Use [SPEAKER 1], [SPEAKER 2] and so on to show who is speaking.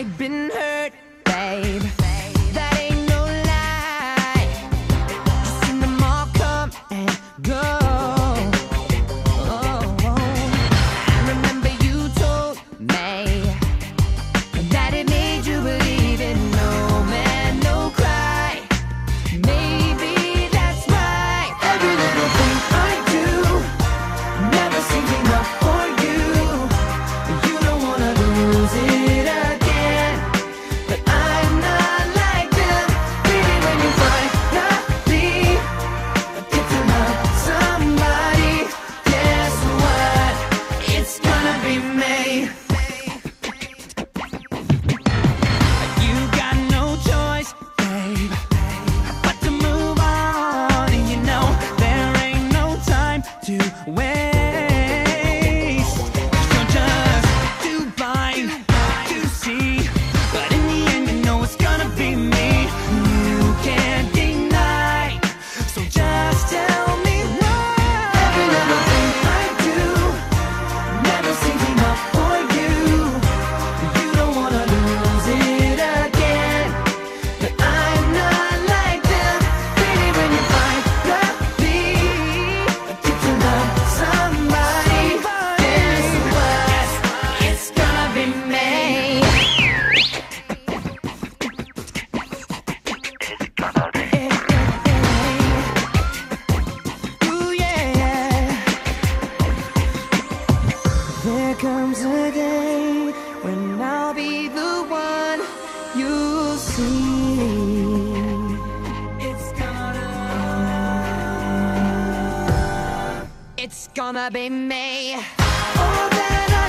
[SPEAKER 1] I've been hurt. comes again when I'll be the one you see. It's gonna, it's gonna be me. Oh,